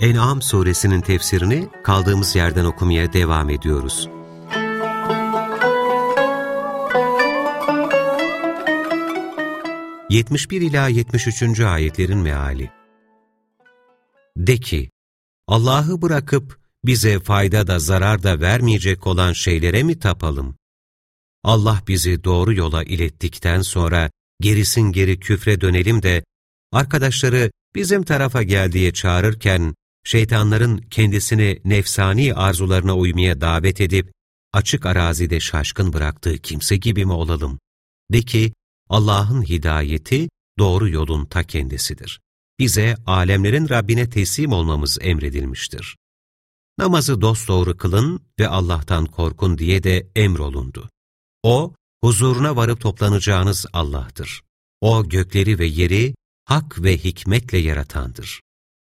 En'am suresinin tefsirini kaldığımız yerden okumaya devam ediyoruz. ...71 ila 73. ayetlerin meali. De ki, Allah'ı bırakıp bize fayda da zarar da vermeyecek olan şeylere mi tapalım? Allah bizi doğru yola ilettikten sonra gerisin geri küfre dönelim de arkadaşları bizim tarafa gel çağırırken şeytanların kendisini nefsani arzularına uymaya davet edip açık arazide şaşkın bıraktığı kimse gibi mi olalım? De ki Allah'ın hidayeti doğru yolun ta kendisidir. Bize alemlerin Rabbine teslim olmamız emredilmiştir. Namazı dosdoğru kılın ve Allah'tan korkun diye de emrolundu. O, huzuruna varıp toplanacağınız Allah'tır. O gökleri ve yeri hak ve hikmetle yaratandır.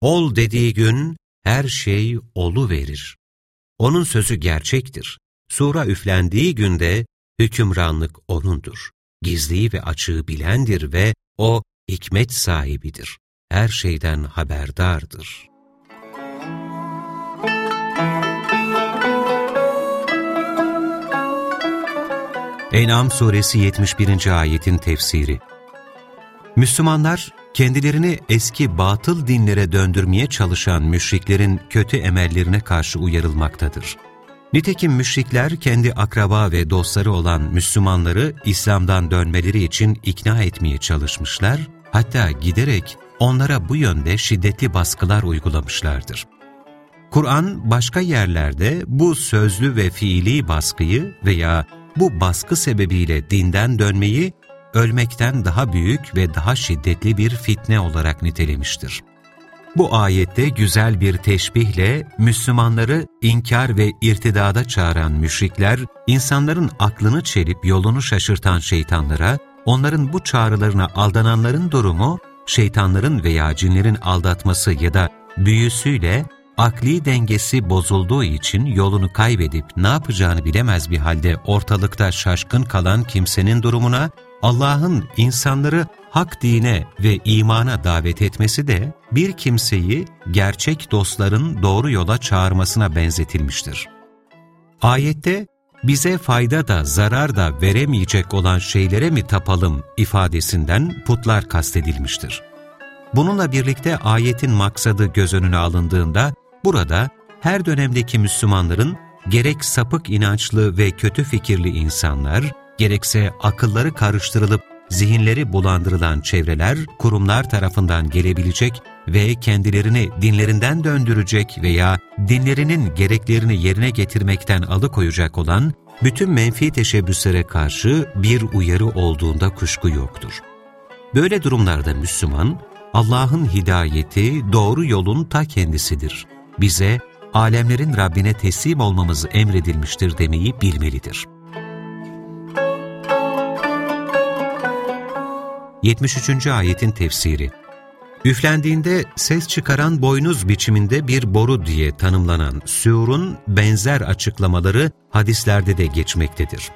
Ol dediği gün her şey olu verir. Onun sözü gerçektir. Sura üflendiği günde hükümranlık O'nundur. Gizliyi ve açığı bilendir ve O hikmet sahibidir. Her şeyden haberdardır. En'am suresi 71. ayetin tefsiri Müslümanlar, kendilerini eski batıl dinlere döndürmeye çalışan müşriklerin kötü emellerine karşı uyarılmaktadır. Nitekim müşrikler kendi akraba ve dostları olan Müslümanları İslam'dan dönmeleri için ikna etmeye çalışmışlar, hatta giderek onlara bu yönde şiddetli baskılar uygulamışlardır. Kur'an başka yerlerde bu sözlü ve fiili baskıyı veya bu baskı sebebiyle dinden dönmeyi ölmekten daha büyük ve daha şiddetli bir fitne olarak nitelemiştir. Bu ayette güzel bir teşbihle Müslümanları inkar ve irtidada çağıran müşrikler, insanların aklını çelip yolunu şaşırtan şeytanlara, onların bu çağrılarına aldananların durumu, şeytanların veya cinlerin aldatması ya da büyüsüyle akli dengesi bozulduğu için yolunu kaybedip ne yapacağını bilemez bir halde ortalıkta şaşkın kalan kimsenin durumuna Allah'ın insanları hak dine ve imana davet etmesi de bir kimseyi gerçek dostların doğru yola çağırmasına benzetilmiştir. Ayette bize fayda da zarar da veremeyecek olan şeylere mi tapalım ifadesinden putlar kastedilmiştir. Bununla birlikte ayetin maksadı göz önüne alındığında burada her dönemdeki Müslümanların gerek sapık inançlı ve kötü fikirli insanlar, gerekse akılları karıştırılıp zihinleri bulandırılan çevreler, kurumlar tarafından gelebilecek ve kendilerini dinlerinden döndürecek veya dinlerinin gereklerini yerine getirmekten alıkoyacak olan bütün menfi teşebbüslere karşı bir uyarı olduğunda kuşku yoktur. Böyle durumlarda Müslüman, Allah'ın hidayeti doğru yolun ta kendisidir. Bize alemlerin Rabbine teslim olmamız emredilmiştir demeyi bilmelidir. 73. ayetin tefsiri Üflendiğinde ses çıkaran boynuz biçiminde bir boru diye tanımlanan sürun benzer açıklamaları hadislerde de geçmektedir.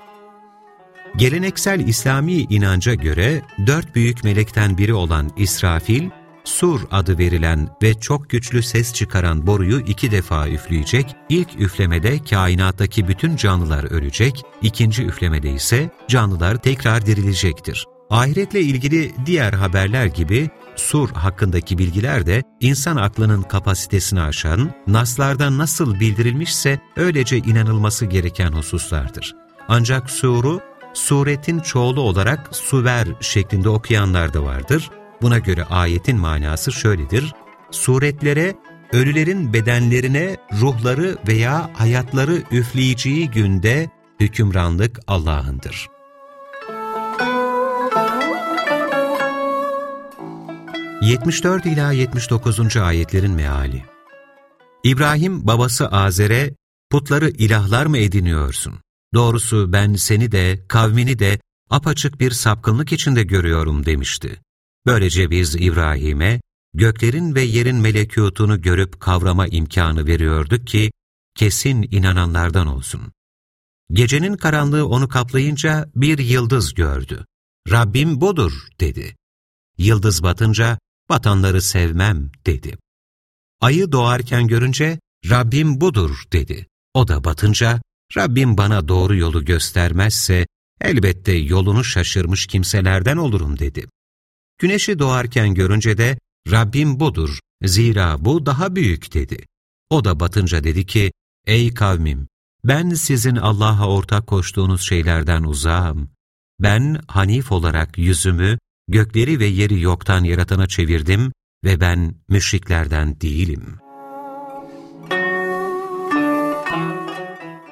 Geleneksel İslami inanca göre dört büyük melekten biri olan İsrafil, Sur adı verilen ve çok güçlü ses çıkaran boruyu iki defa üfleyecek, ilk üflemede kainattaki bütün canlılar ölecek, ikinci üflemede ise canlılar tekrar dirilecektir. Ahiretle ilgili diğer haberler gibi sur hakkındaki bilgiler de insan aklının kapasitesini aşan, naslardan nasıl bildirilmişse öylece inanılması gereken hususlardır. Ancak suru, suretin çoğulu olarak suver şeklinde okuyanlar da vardır. Buna göre ayetin manası şöyledir, suretlere ölülerin bedenlerine ruhları veya hayatları üfleyeceği günde hükümranlık Allah'ındır. 74 ila 79. ayetlerin meali. İbrahim babası Azer'e, putları ilahlar mı ediniyorsun? Doğrusu ben seni de, kavmini de apaçık bir sapkınlık içinde görüyorum demişti. Böylece biz İbrahim'e, göklerin ve yerin melekutunu görüp kavrama imkanı veriyorduk ki, kesin inananlardan olsun. Gecenin karanlığı onu kaplayınca bir yıldız gördü. Rabbim budur dedi. Yıldız batınca batanları sevmem dedi. Ayı doğarken görünce Rabbim budur dedi. O da batınca Rabbim bana doğru yolu göstermezse elbette yolunu şaşırmış kimselerden olurum dedi. Güneşi doğarken görünce de Rabbim budur, zira bu daha büyük dedi. O da batınca dedi ki, ey kavmim, ben sizin Allah'a ortak koştuğunuz şeylerden uzağım. Ben Hanif olarak yüzümü gökleri ve yeri yoktan yaratana çevirdim ve ben müşriklerden değilim.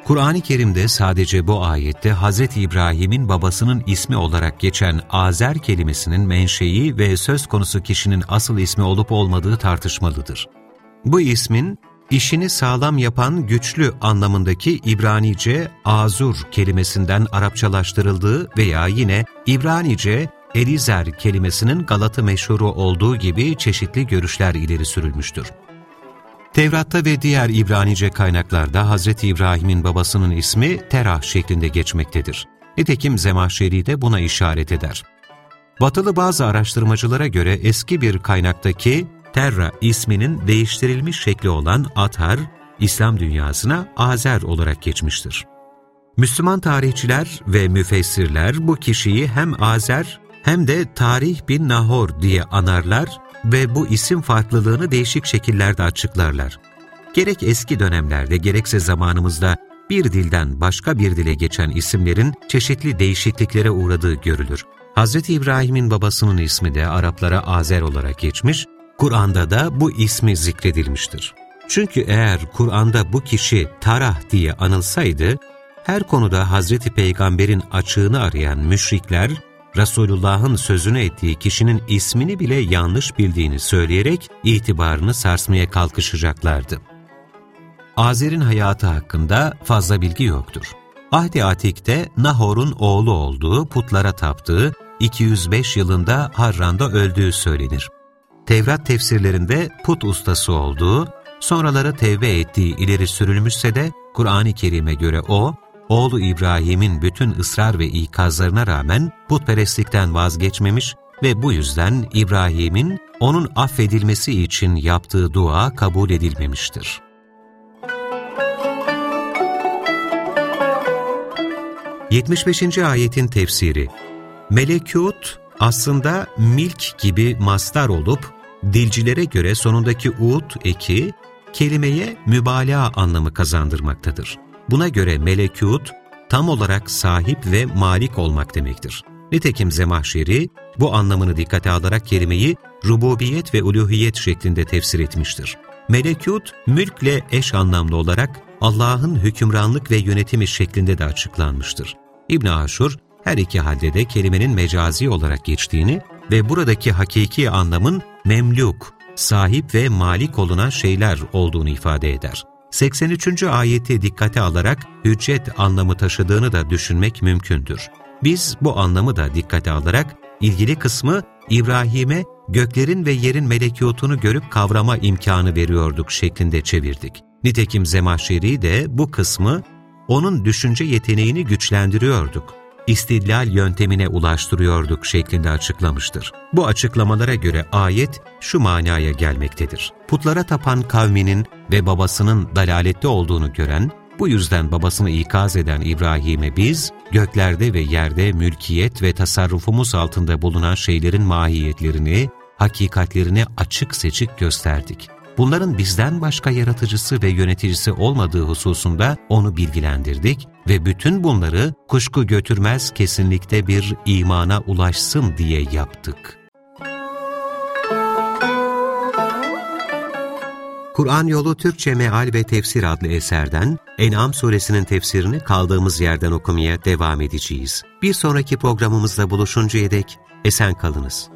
Kur'an-ı Kerim'de sadece bu ayette Hz. İbrahim'in babasının ismi olarak geçen Azer kelimesinin menşei ve söz konusu kişinin asıl ismi olup olmadığı tartışmalıdır. Bu ismin işini sağlam yapan güçlü anlamındaki İbranice azur kelimesinden Arapçalaştırıldığı veya yine İbranice Elizer kelimesinin Galatı meşhuru olduğu gibi çeşitli görüşler ileri sürülmüştür. Tevrat'ta ve diğer İbranice kaynaklarda Hz. İbrahim'in babasının ismi Terah şeklinde geçmektedir. Nitekim Zemahşeri de buna işaret eder. Batılı bazı araştırmacılara göre eski bir kaynaktaki Terra isminin değiştirilmiş şekli olan Athar, İslam dünyasına Azer olarak geçmiştir. Müslüman tarihçiler ve müfessirler bu kişiyi hem Azer hem de Tarih bin Nahor diye anarlar ve bu isim farklılığını değişik şekillerde açıklarlar. Gerek eski dönemlerde gerekse zamanımızda bir dilden başka bir dile geçen isimlerin çeşitli değişikliklere uğradığı görülür. Hz. İbrahim'in babasının ismi de Araplara Azer olarak geçmiş, Kur'an'da da bu ismi zikredilmiştir. Çünkü eğer Kur'an'da bu kişi Tarah diye anılsaydı, her konuda Hazreti Peygamber'in açığını arayan müşrikler, Resulullah'ın sözünü ettiği kişinin ismini bile yanlış bildiğini söyleyerek itibarını sarsmaya kalkışacaklardı. Azer'in hayatı hakkında fazla bilgi yoktur. Ahdi Atik'te Nahor'un oğlu olduğu, putlara taptığı, 205 yılında Harran'da öldüğü söylenir. Tevrat tefsirlerinde put ustası olduğu, sonraları tevbe ettiği ileri sürülmüşse de Kur'an-ı Kerim'e göre o, oğlu İbrahim'in bütün ısrar ve ikazlarına rağmen putperestlikten vazgeçmemiş ve bu yüzden İbrahim'in onun affedilmesi için yaptığı dua kabul edilmemiştir. Yetmiş beşinci ayetin tefsiri Melekut aslında milk gibi mastar olup dilcilere göre sonundaki ut eki kelimeye mübalağa anlamı kazandırmaktadır. Buna göre melekut tam olarak sahip ve malik olmak demektir. Nitekim Zemahşeri bu anlamını dikkate alarak kelimeyi rububiyet ve uluhiyet şeklinde tefsir etmiştir. Melekut, mülkle eş anlamlı olarak Allah'ın hükümranlık ve yönetimi şeklinde de açıklanmıştır. İbn Aşur, her iki halde de kelimenin mecazi olarak geçtiğini ve buradaki hakiki anlamın memluk, sahip ve malik olunan şeyler olduğunu ifade eder. 83. ayeti dikkate alarak hüccet anlamı taşıdığını da düşünmek mümkündür. Biz bu anlamı da dikkate alarak ilgili kısmı İbrahim'e göklerin ve yerin melekiyotunu görüp kavrama imkanı veriyorduk şeklinde çevirdik. Nitekim Zemahşeri de bu kısmı onun düşünce yeteneğini güçlendiriyorduk istidlal yöntemine ulaştırıyorduk şeklinde açıklamıştır. Bu açıklamalara göre ayet şu manaya gelmektedir. Putlara tapan kavminin ve babasının dalalette olduğunu gören, bu yüzden babasını ikaz eden İbrahim'e biz, göklerde ve yerde mülkiyet ve tasarrufumuz altında bulunan şeylerin mahiyetlerini, hakikatlerini açık seçik gösterdik bunların bizden başka yaratıcısı ve yöneticisi olmadığı hususunda onu bilgilendirdik ve bütün bunları kuşku götürmez kesinlikte bir imana ulaşsın diye yaptık. Kur'an Yolu Türkçe Meal ve Tefsir adlı eserden En'am suresinin tefsirini kaldığımız yerden okumaya devam edeceğiz. Bir sonraki programımızda buluşuncaya dek esen kalınız.